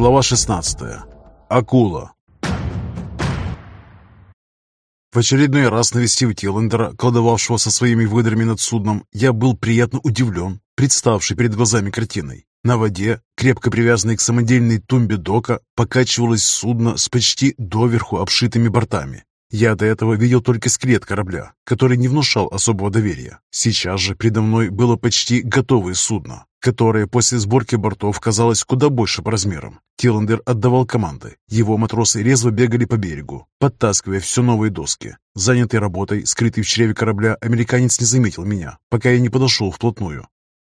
Глава 16. Акула. В очередной раз навестив Тиллендера, колдовавшего со своими выдрами над судном, я был приятно удивлен, представшей перед глазами картиной. На воде, крепко привязанной к самодельной тумбе дока, покачивалось судно с почти доверху обшитыми бортами. Я до этого видел только скелет корабля, который не внушал особого доверия. Сейчас же предо мной было почти готовое судно, которое после сборки бортов казалось куда больше по размерам. Тиллендер отдавал команды. Его матросы резво бегали по берегу, подтаскивая все новые доски. Занятый работой, скрытый в чреве корабля, американец не заметил меня, пока я не подошел вплотную.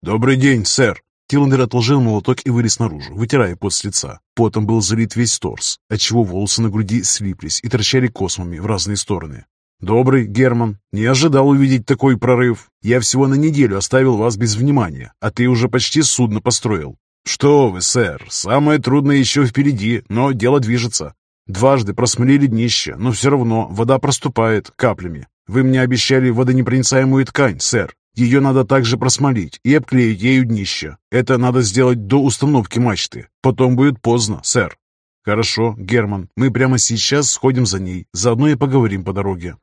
«Добрый день, сэр!» Тиллендер отложил молоток и вылез наружу, вытирая пот с лица. Потом был залит весь торс, отчего волосы на груди слиплись и торчали космами в разные стороны. «Добрый, Герман. Не ожидал увидеть такой прорыв. Я всего на неделю оставил вас без внимания, а ты уже почти судно построил». «Что вы, сэр, самое трудное еще впереди, но дело движется. Дважды просмолили днище, но все равно вода проступает каплями. Вы мне обещали водонепроницаемую ткань, сэр. Ее надо также просмолить и обклеить ею днище. Это надо сделать до установки мачты. Потом будет поздно, сэр. Хорошо, Герман, мы прямо сейчас сходим за ней. Заодно и поговорим по дороге.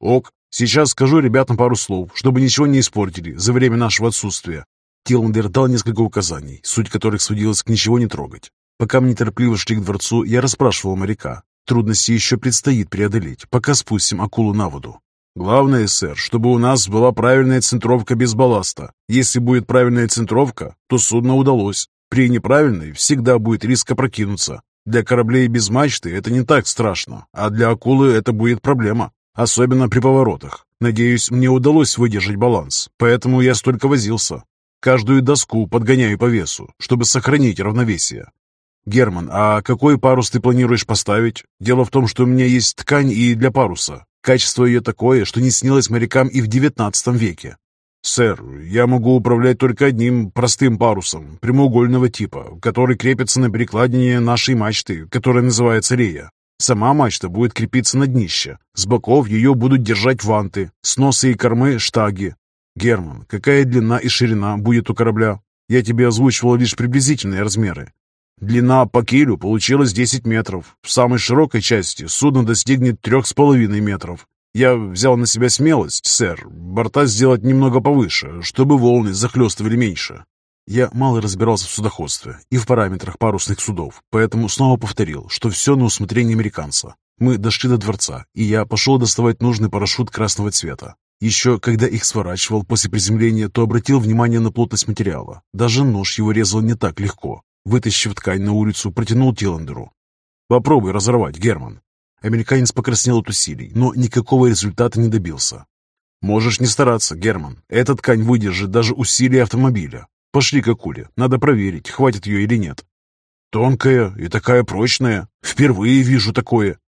Ок, сейчас скажу ребятам пару слов, чтобы ничего не испортили за время нашего отсутствия. Тиллендер дал несколько указаний, суть которых сводилась к ничего не трогать. Пока мы неторопливо шли к дворцу, я расспрашивал моряка. Трудности еще предстоит преодолеть, пока спустим акулу на воду. Главное, сэр, чтобы у нас была правильная центровка без балласта. Если будет правильная центровка, то судно удалось. При неправильной всегда будет риск опрокинуться. Для кораблей без мачты это не так страшно, а для акулы это будет проблема, особенно при поворотах. Надеюсь, мне удалось выдержать баланс, поэтому я столько возился. Каждую доску подгоняю по весу, чтобы сохранить равновесие. «Герман, а какой парус ты планируешь поставить? Дело в том, что у меня есть ткань и для паруса. Качество ее такое, что не снилось морякам и в девятнадцатом веке. «Сэр, я могу управлять только одним простым парусом, прямоугольного типа, который крепится на перекладине нашей мачты, которая называется рея. Сама мачта будет крепиться на днище. С боков ее будут держать ванты, с носа и кормы – штаги. Герман, какая длина и ширина будет у корабля? Я тебе озвучивал лишь приблизительные размеры. Длина по килю получилась 10 метров. В самой широкой части судно достигнет 3,5 метров. Я взял на себя смелость, сэр, борта сделать немного повыше, чтобы волны захлестывали меньше. Я мало разбирался в судоходстве и в параметрах парусных судов, поэтому снова повторил, что все на усмотрение американца. Мы дошли до дворца, и я пошел доставать нужный парашют красного цвета. Еще когда их сворачивал после приземления, то обратил внимание на плотность материала. Даже нож его резал не так легко. Вытащив ткань на улицу, протянул Тиллендеру. «Попробуй разорвать, Герман». Американец покраснел от усилий, но никакого результата не добился. «Можешь не стараться, Герман. Эта ткань выдержит даже усилия автомобиля. Пошли к акуле. Надо проверить, хватит ее или нет». «Тонкая и такая прочная. Впервые вижу такое».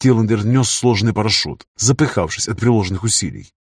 Тиллендер нес сложный парашют, запыхавшись от приложенных усилий.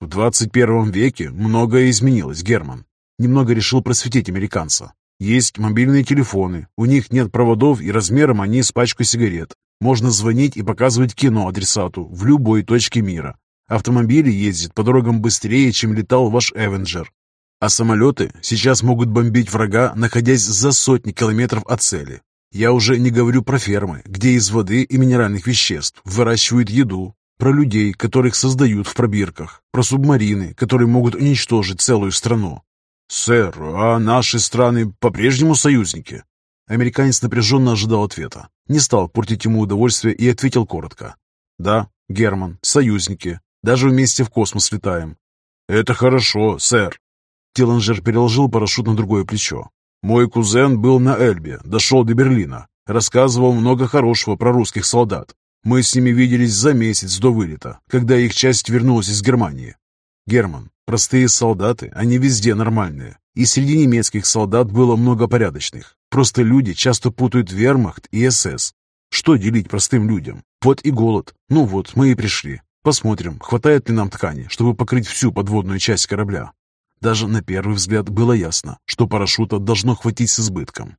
«В 21 веке многое изменилось, Герман». Немного решил просветить американца. Есть мобильные телефоны, у них нет проводов и размером они с пачку сигарет. Можно звонить и показывать кино адресату в любой точке мира. Автомобили ездят по дорогам быстрее, чем летал ваш Эвенджер. А самолеты сейчас могут бомбить врага, находясь за сотни километров от цели. Я уже не говорю про фермы, где из воды и минеральных веществ выращивают еду, про людей, которых создают в пробирках, про субмарины, которые могут уничтожить целую страну. «Сэр, а наши страны по-прежнему союзники?» Американец напряженно ожидал ответа. Не стал портить ему удовольствие и ответил коротко. «Да, Герман, союзники. Даже вместе в космос летаем». «Это хорошо, сэр». Тилланджер переложил парашют на другое плечо. «Мой кузен был на Эльбе, дошел до Берлина. Рассказывал много хорошего про русских солдат. Мы с ними виделись за месяц до вылета, когда их часть вернулась из Германии. Герман, простые солдаты, они везде нормальные. И среди немецких солдат было много порядочных. Просто люди часто путают вермахт и СС. Что делить простым людям? Вот и голод. Ну вот, мы и пришли. Посмотрим, хватает ли нам ткани, чтобы покрыть всю подводную часть корабля. Даже на первый взгляд было ясно, что парашюта должно хватить с избытком.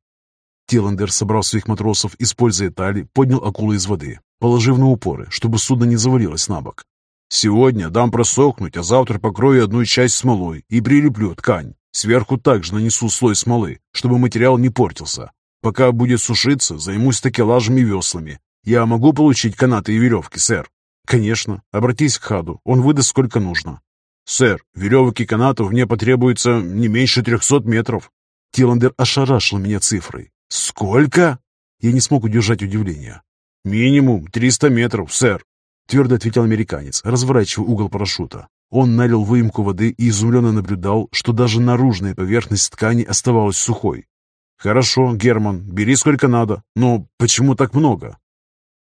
Тиллендер собрал своих матросов, используя тали, поднял акулу из воды, положив на упоры, чтобы судно не завалилось на бок. Сегодня дам просохнуть, а завтра покрою одну часть смолой и прилеплю ткань. Сверху также нанесу слой смолы, чтобы материал не портился. Пока будет сушиться, займусь такелажем и веслами. Я могу получить канаты и веревки, сэр?» «Конечно. Обратись к Хаду. Он выдаст сколько нужно». «Сэр, веревок и канатов мне потребуется не меньше трехсот метров». Тиландер ошарашил меня цифрой. «Сколько?» Я не смог удержать удивление. «Минимум триста метров, сэр», — твердо ответил американец, разворачивая угол парашюта. Он налил выемку воды и изумленно наблюдал, что даже наружная поверхность ткани оставалась сухой. «Хорошо, Герман, бери сколько надо. Но почему так много?»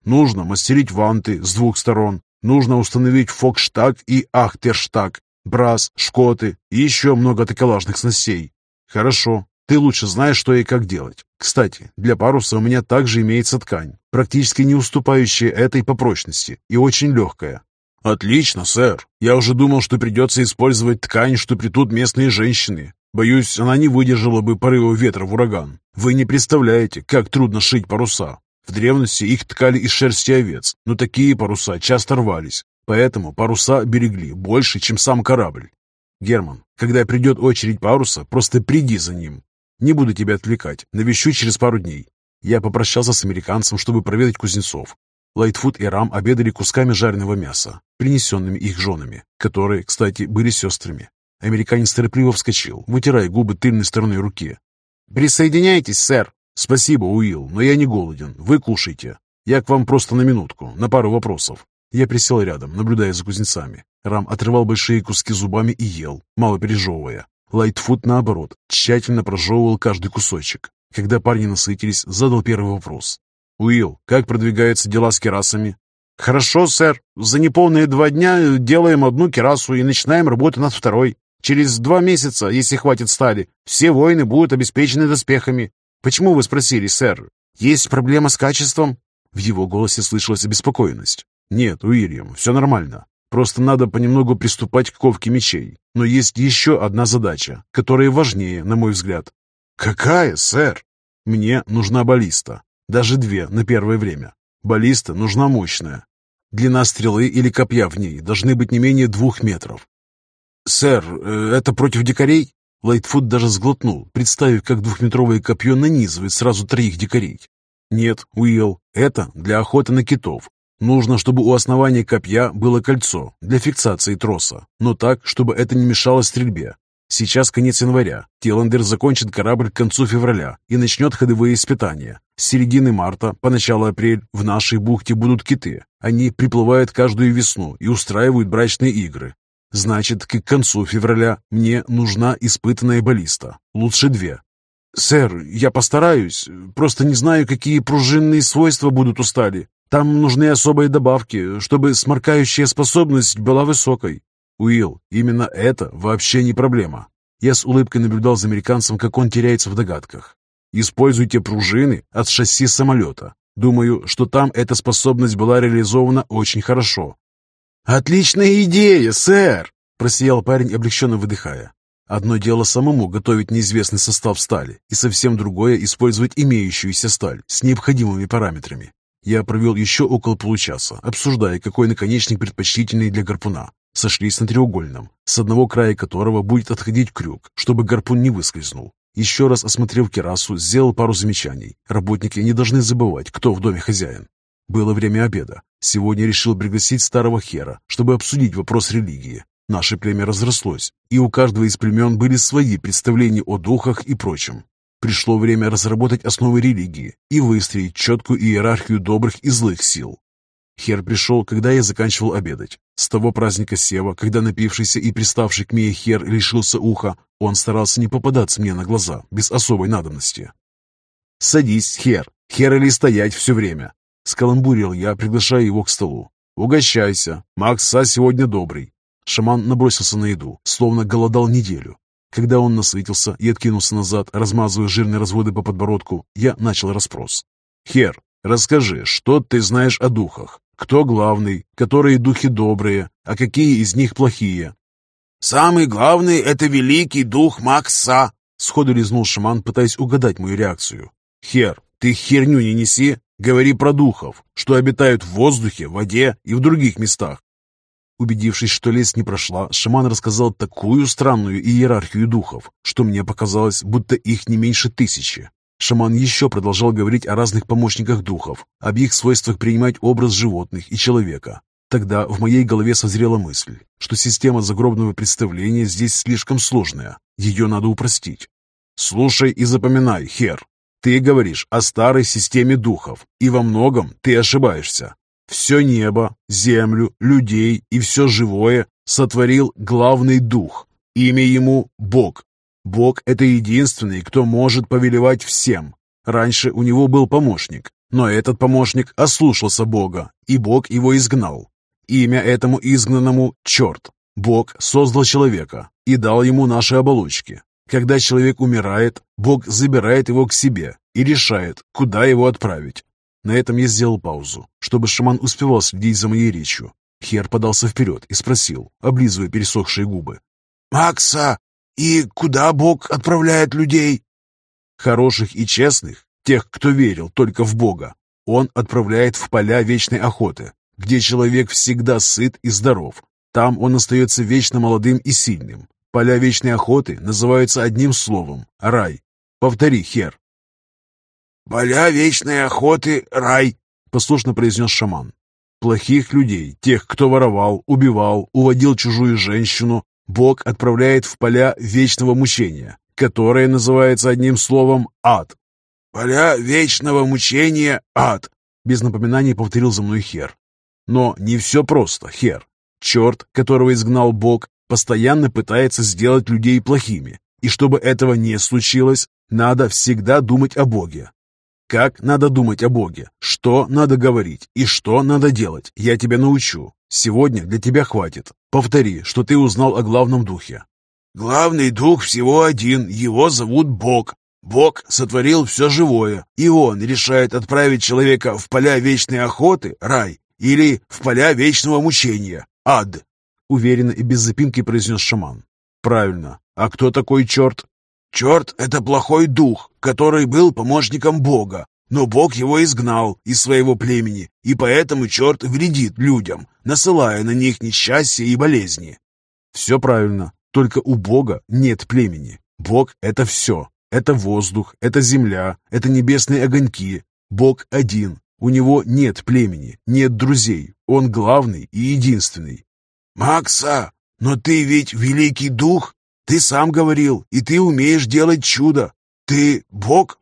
«Нужно мастерить ванты с двух сторон. Нужно установить фокштаг и ахтерштаг, брас, шкоты и еще много такелажных снастей. Хорошо, ты лучше знаешь, что и как делать. Кстати, для паруса у меня также имеется ткань, практически не уступающая этой по прочности и очень легкая. «Отлично, сэр. Я уже думал, что придется использовать ткань, что притут местные женщины. Боюсь, она не выдержала бы порыва ветра в ураган. Вы не представляете, как трудно шить паруса. В древности их ткали из шерсти овец, но такие паруса часто рвались, поэтому паруса берегли больше, чем сам корабль. Герман, когда придет очередь паруса, просто приди за ним. Не буду тебя отвлекать, навещу через пару дней. Я попрощался с американцем, чтобы проведать кузнецов. Лайтфуд и Рам обедали кусками жареного мяса, принесенными их женами, которые, кстати, были сестрами. Американец торопливо вскочил, вытирая губы тыльной стороной руки. «Присоединяйтесь, сэр!» «Спасибо, Уилл, но я не голоден. Вы кушайте. Я к вам просто на минутку, на пару вопросов». Я присел рядом, наблюдая за кузнецами. Рам отрывал большие куски зубами и ел, мало пережевывая. Лайтфуд, наоборот, тщательно прожевывал каждый кусочек. Когда парни насытились, задал первый вопрос. «Уилл, как продвигаются дела с керасами?» «Хорошо, сэр. За неполные два дня делаем одну керасу и начинаем работу над второй. Через два месяца, если хватит стали, все воины будут обеспечены доспехами. Почему вы спросили, сэр? Есть проблема с качеством?» В его голосе слышалась обеспокоенность. «Нет, Уильям, все нормально. Просто надо понемногу приступать к ковке мечей. Но есть еще одна задача, которая важнее, на мой взгляд». «Какая, сэр?» «Мне нужна баллиста. Даже две на первое время. Баллиста нужна мощная. Длина стрелы или копья в ней должны быть не менее двух метров. «Сэр, э, это против дикарей?» Лайтфуд даже сглотнул, представив, как двухметровое копье нанизывает сразу троих дикарей. «Нет, Уилл, это для охоты на китов. Нужно, чтобы у основания копья было кольцо для фиксации троса, но так, чтобы это не мешало стрельбе. Сейчас конец января. Тиландер закончит корабль к концу февраля и начнет ходовые испытания. С середины марта по начало апреля в нашей бухте будут киты. Они приплывают каждую весну и устраивают брачные игры. Значит, к концу февраля мне нужна испытанная баллиста. Лучше две. «Сэр, я постараюсь. Просто не знаю, какие пружинные свойства будут у стали. Там нужны особые добавки, чтобы сморкающая способность была высокой. Уилл, именно это вообще не проблема. Я с улыбкой наблюдал за американцем, как он теряется в догадках. Используйте пружины от шасси самолета. Думаю, что там эта способность была реализована очень хорошо. «Отличная идея, сэр!» – просиял парень, облегченно выдыхая. Одно дело самому готовить неизвестный состав стали, и совсем другое – использовать имеющуюся сталь с необходимыми параметрами. Я провел еще около получаса, обсуждая, какой наконечник предпочтительный для гарпуна. Сошлись на треугольном, с одного края которого будет отходить крюк, чтобы гарпун не выскользнул. Еще раз осмотрев керасу, сделал пару замечаний. Работники не должны забывать, кто в доме хозяин. Было время обеда. Сегодня решил пригласить старого хера, чтобы обсудить вопрос религии. Наше племя разрослось, и у каждого из племен были свои представления о духах и прочем. Пришло время разработать основы религии и выстроить четкую иерархию добрых и злых сил. Хер пришел, когда я заканчивал обедать. С того праздника Сева, когда напившийся и приставший к Мие Хер лишился уха, он старался не попадаться мне на глаза, без особой надобности. «Садись, Хер. Хер или стоять все время?» Скаламбурил я, приглашая его к столу. «Угощайся. Макс Са сегодня добрый». Шаман набросился на еду, словно голодал неделю. Когда он насытился и откинулся назад, размазывая жирные разводы по подбородку, я начал расспрос. «Хер, расскажи, что ты знаешь о духах? Кто главный, которые духи добрые, а какие из них плохие? «Самый главный — это великий дух Макса!» Сходу резнул шаман, пытаясь угадать мою реакцию. «Хер, ты херню не неси! Говори про духов, что обитают в воздухе, в воде и в других местах!» Убедившись, что лес не прошла, шаман рассказал такую странную иерархию духов, что мне показалось, будто их не меньше тысячи. Шаман еще продолжал говорить о разных помощниках духов, об их свойствах принимать образ животных и человека. Тогда в моей голове созрела мысль, что система загробного представления здесь слишком сложная, ее надо упростить. «Слушай и запоминай, Хер, ты говоришь о старой системе духов, и во многом ты ошибаешься. Все небо, землю, людей и все живое сотворил главный дух. Имя ему – Бог. Бог – это единственный, кто может повелевать всем. Раньше у него был помощник, но этот помощник ослушался Бога, и Бог его изгнал. Имя этому изгнанному – Черт. Бог создал человека и дал ему наши оболочки. Когда человек умирает, Бог забирает его к себе и решает, куда его отправить. На этом я сделал паузу, чтобы шаман успевал следить за моей речью. Хер подался вперед и спросил, облизывая пересохшие губы. «Макса, и куда Бог отправляет людей?» Хороших и честных, тех, кто верил только в Бога, он отправляет в поля вечной охоты, где человек всегда сыт и здоров. Там он остается вечно молодым и сильным. Поля вечной охоты называются одним словом – рай. Повтори, Хер. «Поля вечной охоты – рай», – послушно произнес шаман. Плохих людей, тех, кто воровал, убивал, уводил чужую женщину, Бог отправляет в поля вечного мучения, которое называется одним словом «ад». «Поля вечного мучения – ад», – без напоминаний повторил за мной Хер. Но не все просто, Хер. Черт, которого изгнал Бог, постоянно пытается сделать людей плохими. И чтобы этого не случилось, надо всегда думать о Боге. Как надо думать о Боге, что надо говорить и что надо делать, я тебя научу. Сегодня для тебя хватит. Повтори, что ты узнал о главном духе. Главный дух всего один, его зовут Бог. Бог сотворил все живое, и он решает отправить человека в поля вечной охоты, рай, или в поля вечного мучения, ад. Уверенно и без запинки произнес шаман. Правильно. А кто такой черт? Черт — это плохой дух, который был помощником Бога, но Бог его изгнал из своего племени, и поэтому черт вредит людям, насылая на них несчастья и болезни. Все правильно, только у Бога нет племени. Бог — это все. Это воздух, это земля, это небесные огоньки. Бог один. У него нет племени, нет друзей. Он главный и единственный. «Макса, но ты ведь великий дух. Ты сам говорил, и ты умеешь делать чудо. Ты Бог?»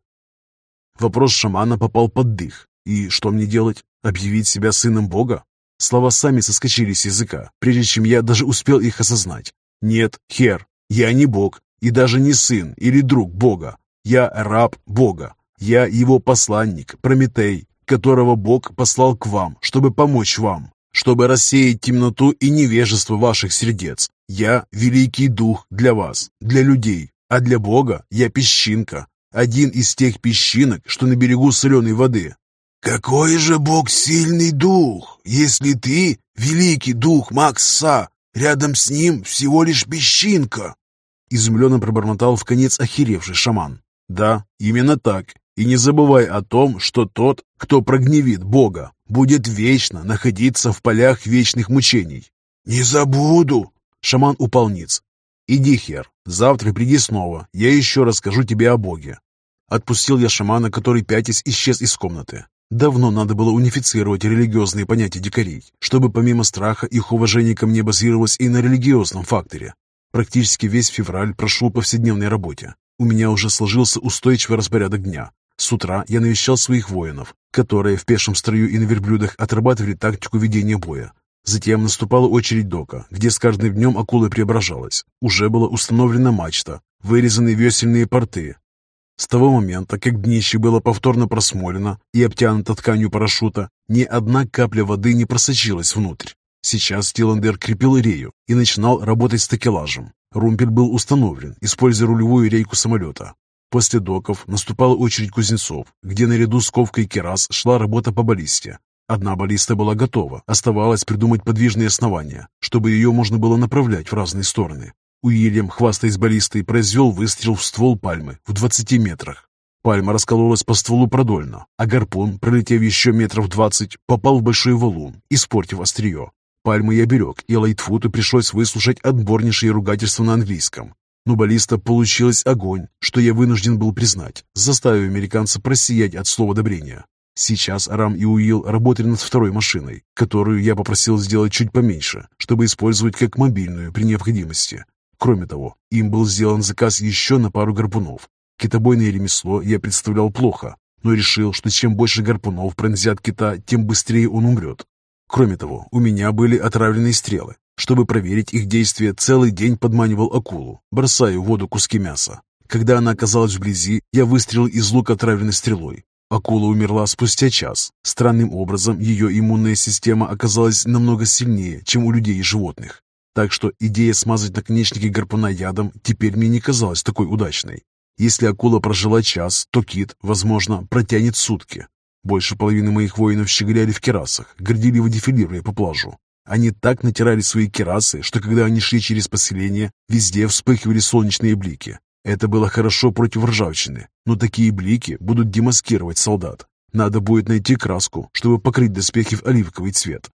Вопрос шамана попал под дых. И что мне делать? Объявить себя сыном Бога? Слова сами соскочили с языка, прежде чем я даже успел их осознать. Нет, Хер, я не Бог, и даже не сын или друг Бога. Я раб Бога. Я его посланник, Прометей, которого Бог послал к вам, чтобы помочь вам, чтобы рассеять темноту и невежество ваших сердец. Я великий дух для вас, для людей, а для Бога я песчинка, один из тех песчинок, что на берегу соленой воды. «Какой же Бог сильный дух, если ты, великий дух Макса, рядом с ним всего лишь песчинка!» Изумленно пробормотал в конец охеревший шаман. «Да, именно так. И не забывай о том, что тот, кто прогневит Бога, будет вечно находиться в полях вечных мучений». «Не забуду!» Шаман упал ниц. «Иди, Хер, завтра приди снова, я еще расскажу тебе о Боге». Отпустил я шамана, который пятясь исчез из комнаты. Давно надо было унифицировать религиозные понятия дикарей, чтобы помимо страха их уважение ко мне базировалось и на религиозном факторе. Практически весь февраль прошел повседневной работе. У меня уже сложился устойчивый распорядок дня. С утра я навещал своих воинов, которые в пешем строю и на верблюдах отрабатывали тактику ведения боя. Затем наступала очередь дока, где с каждым днем акула преображалась. Уже была установлена мачта, вырезаны весельные порты. С того момента, как днище было повторно просмолено и обтянуто тканью парашюта, ни одна капля воды не просочилась внутрь. Сейчас Тиландер крепил рею и начинал работать с такелажем. Румпель был установлен, используя рулевую рейку самолета. После доков наступала очередь кузнецов, где наряду с ковкой керас шла работа по баллисте. Одна баллиста была готова, оставалось придумать подвижные основания, чтобы ее можно было направлять в разные стороны. Уильям, хвастаясь баллистой, произвел выстрел в ствол пальмы в 20 метрах. Пальма раскололась по стволу продольно, а гарпун, пролетев еще метров 20, попал в большой валун, испортив острие. Пальмы я берег, и Лайтфуту пришлось выслушать отборнейшие ругательства на английском. Но баллиста получилась огонь, что я вынужден был признать, заставив американца просиять от слова одобрения. Сейчас Арам и Уилл работали над второй машиной, которую я попросил сделать чуть поменьше, чтобы использовать как мобильную при необходимости. Кроме того, им был сделан заказ еще на пару гарпунов. Китобойное ремесло я представлял плохо, но решил, что чем больше гарпунов пронзят кита, тем быстрее он умрет. Кроме того, у меня были отравленные стрелы. Чтобы проверить их действие, целый день подманивал акулу, бросая в воду куски мяса. Когда она оказалась вблизи, я выстрелил из лука отравленной стрелой. Акула умерла спустя час. Странным образом, ее иммунная система оказалась намного сильнее, чем у людей и животных. Так что идея смазать наконечники гарпуна ядом теперь мне не казалась такой удачной. Если акула прожила час, то кит, возможно, протянет сутки. Больше половины моих воинов щеголяли в керасах, горделиво дефилируя по плажу. Они так натирали свои керасы, что когда они шли через поселение, везде вспыхивали солнечные блики. Это было хорошо против ржавчины, но такие блики будут демаскировать солдат. Надо будет найти краску, чтобы покрыть доспехи в оливковый цвет.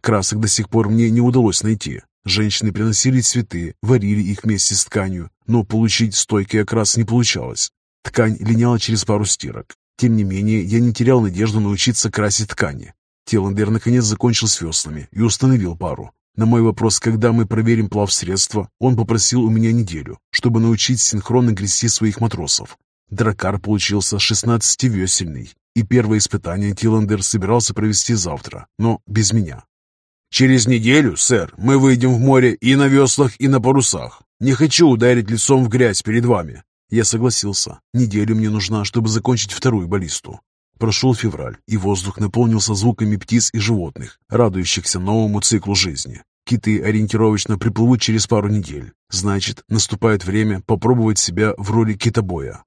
Красок до сих пор мне не удалось найти. Женщины приносили цветы, варили их вместе с тканью, но получить стойкий окрас не получалось. Ткань линяла через пару стирок. Тем не менее, я не терял надежду научиться красить ткани. Теландер наконец закончил с веслами и установил пару. На мой вопрос, когда мы проверим плавсредство, он попросил у меня неделю, чтобы научить синхронно грести своих матросов. Дракар получился 16-весельный, и первое испытание Тиландер собирался провести завтра, но без меня. «Через неделю, сэр, мы выйдем в море и на веслах, и на парусах. Не хочу ударить лицом в грязь перед вами». Я согласился. Неделю мне нужна, чтобы закончить вторую баллисту. Прошел февраль, и воздух наполнился звуками птиц и животных, радующихся новому циклу жизни. Киты ориентировочно приплывут через пару недель. Значит, наступает время попробовать себя в роли китобоя.